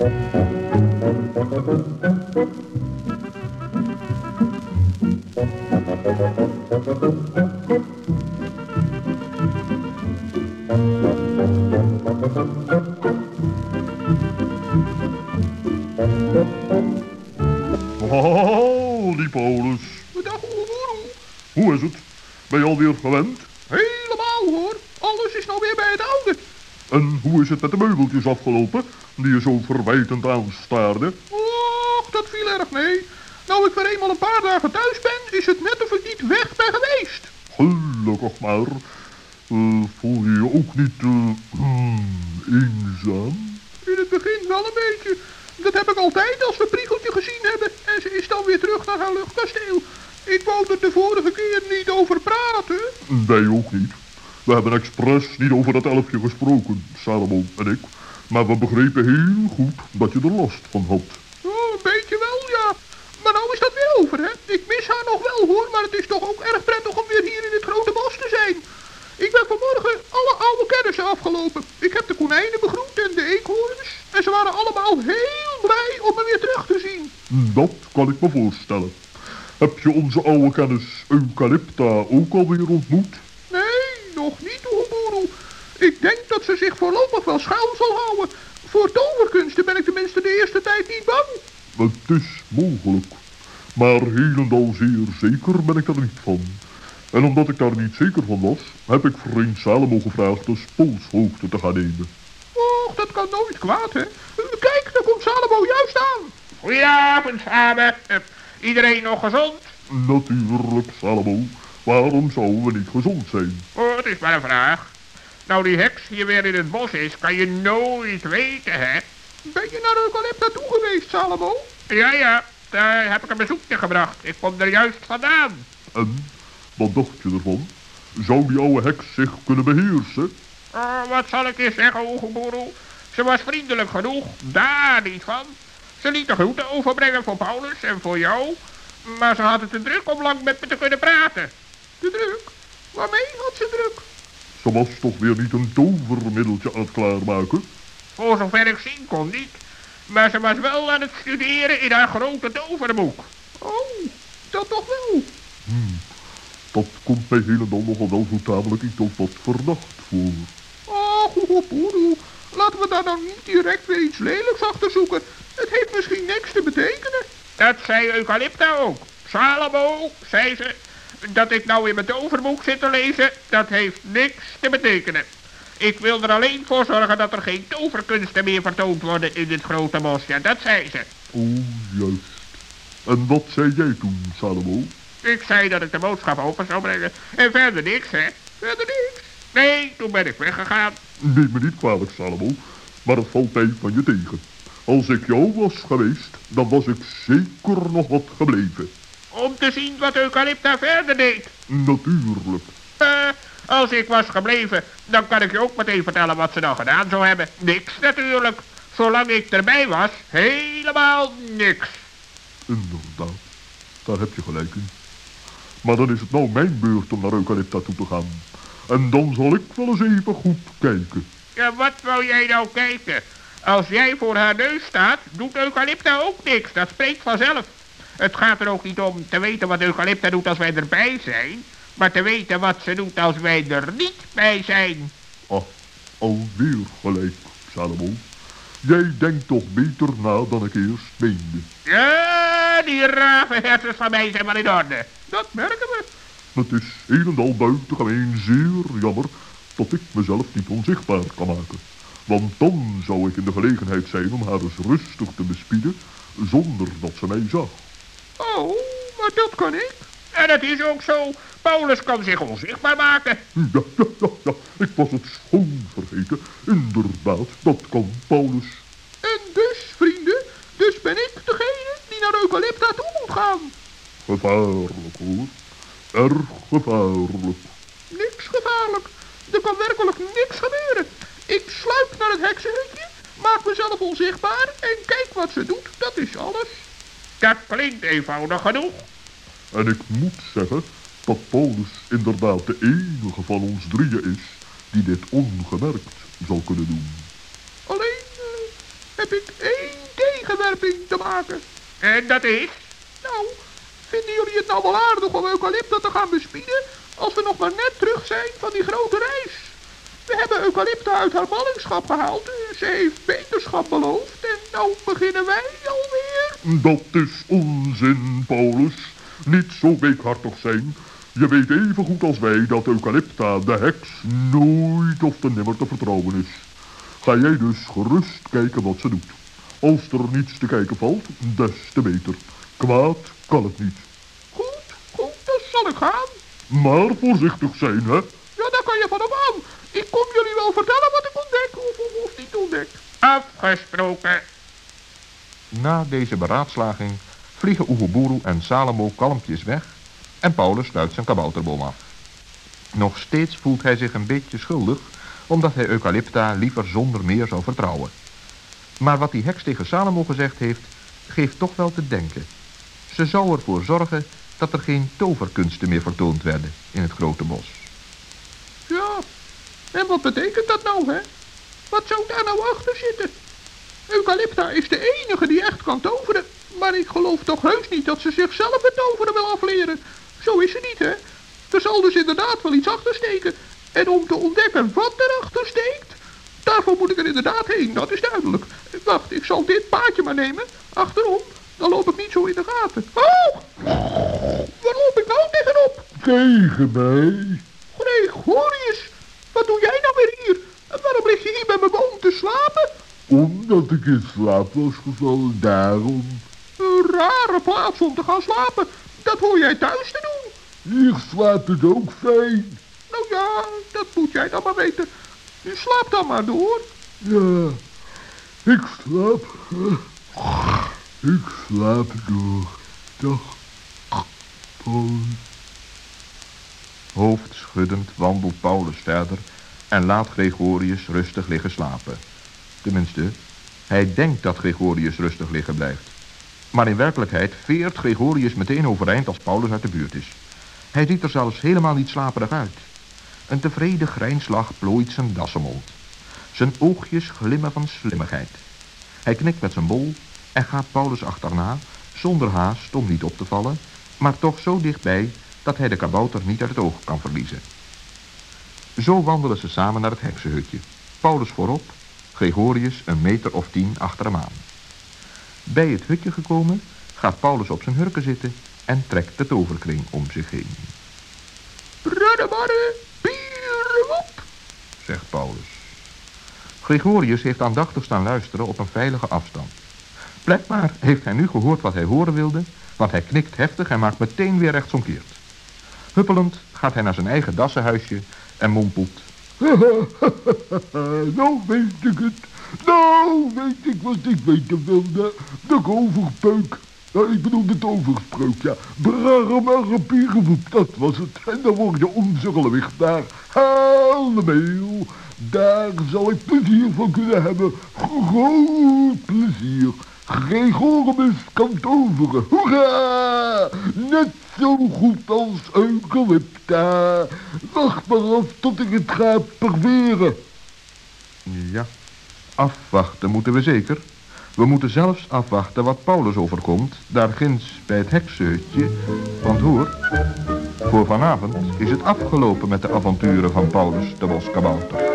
Oh, die Paulus. Hoe is het? Ben je alweer gewend? Helemaal hoor. Alles is nou weer bij het oude. En hoe is het met de meubeltjes afgelopen, je zo verwijtend aanstaarde? Och, dat viel erg mee. Nou ik weer eenmaal een paar dagen thuis ben, is het net of ik niet weg ben geweest. Gelukkig maar. Eh, voel je je ook niet hmm, eenzaam? In het begin wel een beetje. Dat heb ik altijd als we Priegeltje gezien hebben. En ze is dan weer terug naar haar luchtkasteel. Ik wou er de vorige keer niet over praten. Wij ook niet. We hebben expres niet over dat elfje gesproken, Salomo en ik. Maar we begrepen heel goed dat je er last van had. Oh, een beetje wel, ja. Maar nou is dat weer over, hè. Ik mis haar nog wel, hoor. Maar het is toch ook erg prettig om weer hier in het grote bos te zijn. Ik ben vanmorgen alle oude kennissen afgelopen. Ik heb de konijnen begroet en de eekhoorns. En ze waren allemaal heel blij om me weer terug te zien. Dat kan ik me voorstellen. Heb je onze oude kennis Eucalypta ook alweer ontmoet? Nee, nog niet, Oeboeroe. Ik denk dat ze zich voorlopig wel schuil zal houden. Voor toverkunsten ben ik tenminste de eerste tijd niet bang. Het is mogelijk. Maar helemaal zeer zeker ben ik daar niet van. En omdat ik daar niet zeker van was, heb ik vriend Salomo gevraagd de polshoogte te gaan nemen. Och, dat kan nooit kwaad, hè. Kijk, daar komt Salomo juist aan. Goedenavond samen. Eh, iedereen nog gezond? Natuurlijk, Salomo. Waarom zouden we niet gezond zijn? Oh, het is maar een vraag. Nou die heks hier weer in het bos is, kan je nooit weten, hè? Ben je naar Eucalypta toe geweest, Salomo? Ja, ja, daar heb ik een bezoekje gebracht. Ik kom er juist vandaan. En, wat dacht je ervan? Zou die oude heks zich kunnen beheersen? Oh, wat zal ik je zeggen, Oegeboeroe? Ze was vriendelijk genoeg, daar niet van. Ze liet de groeten overbrengen voor Paulus en voor jou. Maar ze had het te druk om lang met me te kunnen praten. De druk? Waarmee had ze druk? Ze was toch weer niet een tovermiddeltje aan het klaarmaken? Voor zover ik zien kon niet. Maar ze was wel aan het studeren in haar grote toverboek. Oh, dat toch wel. Dat komt mij helemaal nogal wel zo tamelijk iets of wat verdacht voor. Och, Oeboeroe. Laten we daar nou niet direct weer iets lelijks achter zoeken. Het heeft misschien niks te betekenen. Dat zei Eucalypta ook. Salomo, zei ze, dat ik nou in mijn toverboek zit te lezen, dat heeft niks te betekenen. Ik wil er alleen voor zorgen dat er geen toverkunsten meer vertoond worden in dit grote bos. Ja, dat zei ze. Oh, juist. En wat zei jij toen, Salomo? Ik zei dat ik de boodschap open zou brengen. En verder niks, hè. Verder niks. Nee, toen ben ik weggegaan. Neem me niet kwalijk, Salomo, maar het valt mij van je tegen. Als ik jou was geweest, dan was ik zeker nog wat gebleven. Om te zien wat Eucalypta verder deed. Natuurlijk. Eh, als ik was gebleven, dan kan ik je ook meteen vertellen wat ze dan gedaan zou hebben. Niks natuurlijk. Zolang ik erbij was, helemaal niks. Inderdaad, daar heb je gelijk in. Maar dan is het nou mijn beurt om naar Eucalypta toe te gaan. En dan zal ik wel eens even goed kijken. Ja, wat wou jij nou kijken? Als jij voor haar neus staat, doet Eucalypta ook niks. Dat spreekt vanzelf. Het gaat er ook niet om te weten wat Eucalypta doet als wij erbij zijn. Maar te weten wat ze doet als wij er niet bij zijn. Ah, alweer gelijk, Salomo. Jij denkt toch beter na dan ik eerst meende. Ja, die rave hersens van mij zijn wel in orde. Dat merken we. Het is een en al buitengemeen zeer jammer dat ik mezelf niet onzichtbaar kan maken. Want dan zou ik in de gelegenheid zijn om haar eens rustig te bespieden zonder dat ze mij zag. Oh, maar dat kan ik. En dat is ook zo. Paulus kan zich onzichtbaar maken. Ja, ja, ja, ja, ik was het schoon vergeten. Inderdaad, dat kan Paulus. En dus, vrienden, dus ben ik degene die naar Eucalypta toe moet gaan. Gevaarlijk hoor. Erg gevaarlijk. Niks gevaarlijk. Er kan werkelijk niks gebeuren. Ik sluip naar het heksenhutje, maak mezelf onzichtbaar en kijk wat ze doet. Dat is alles. Dat klinkt eenvoudig genoeg. En ik moet zeggen dat Paulus inderdaad de enige van ons drieën is die dit ongemerkt zal kunnen doen. Alleen, heb ik één tegenwerping te maken. En dat is? Nou, vinden jullie het nou wel aardig om eucalypta te gaan bespieden als we nog maar net terug zijn van die grote reis? We hebben eucalypta uit haar ballingschap gehaald. Ze heeft beterschap beloofd en nou beginnen wij alweer. Dat is onzin, Paulus. Niet zo weekhartig zijn. Je weet even goed als wij dat Eucalypta, de heks, nooit of te nimmer te vertrouwen is. Ga jij dus gerust kijken wat ze doet. Als er niets te kijken valt, des te beter. Kwaad kan het niet. Goed, goed, dus zal ik gaan. Maar voorzichtig zijn, hè? Ja, daar kan je van op aan. Ik kom jullie wel vertellen wat ik ontdek of, of, of niet ontdek. Afgesproken. Na deze beraadslaging vliegen Oeguburu en Salomo kalmpjes weg en Paulus sluit zijn kabouterboom af. Nog steeds voelt hij zich een beetje schuldig, omdat hij Eucalypta liever zonder meer zou vertrouwen. Maar wat die heks tegen Salomo gezegd heeft, geeft toch wel te denken. Ze zou ervoor zorgen dat er geen toverkunsten meer vertoond werden in het grote bos. Ja, en wat betekent dat nou, hè? Wat zou daar nou achter zitten? Eucalypta is de enige die echt kan toveren. Maar ik geloof toch heus niet dat ze zichzelf het toveren wil afleren. Zo is ze niet, hè? Er zal dus inderdaad wel iets achter steken. En om te ontdekken wat erachter steekt, daarvoor moet ik er inderdaad heen, dat is duidelijk. Wacht, ik zal dit paadje maar nemen, achterom. Dan loop ik niet zo in de gaten. Oh! Waar loop ik nou tegenop? Tegen mij. Gregorius, wat doe jij nou weer hier? En waarom lig je hier bij mijn boom te slapen? Omdat ik in slaap was gevallen, daarom. Een rare plaats om te gaan slapen. Dat hoor jij thuis te doen. Hier slaapt het ook fijn. Nou ja, dat moet jij dan maar weten. Je slaapt dan maar door. Ja, ik slaap. Ik slaap door. Dag, Paulus. Hoofdschuddend wandelt Paulus verder en laat Gregorius rustig liggen slapen. Tenminste, hij denkt dat Gregorius rustig liggen blijft. Maar in werkelijkheid veert Gregorius meteen overeind als Paulus uit de buurt is. Hij ziet er zelfs helemaal niet slaperig uit. Een tevreden grijnslach plooit zijn dassenmond. Zijn oogjes glimmen van slimmigheid. Hij knikt met zijn bol en gaat Paulus achterna, zonder haast om niet op te vallen, maar toch zo dichtbij dat hij de kabouter niet uit het oog kan verliezen. Zo wandelen ze samen naar het heksenhutje. Paulus voorop, Gregorius een meter of tien achter hem aan. Bij het hutje gekomen gaat Paulus op zijn hurken zitten en trekt de toverkring om zich heen. Raddebarre, bierwop. zegt Paulus. Gregorius heeft aandachtig staan luisteren op een veilige afstand. Blijkbaar heeft hij nu gehoord wat hij horen wilde, want hij knikt heftig en maakt meteen weer rechtsomkeerd. Huppelend gaat hij naar zijn eigen dassenhuisje en mompelt. nou weet ik het. Nou weet ik wat ik weten wilde. De overpeuk. Nou, ik bedoel de toverspreuk, ja. Brarm en repierenwoep, dat was het. En dan word je onzorgelijk daar. Haal de meel. Daar zal ik plezier van kunnen hebben. Groot plezier. Gregorius kan toveren. Hoera! Net zo goed als Eucalypta. Wacht maar af tot ik het ga perveren. Ja, afwachten moeten we zeker. We moeten zelfs afwachten wat Paulus overkomt, daar ginds bij het heksenhutje. Want hoor, voor vanavond is het afgelopen met de avonturen van Paulus de boskabouter.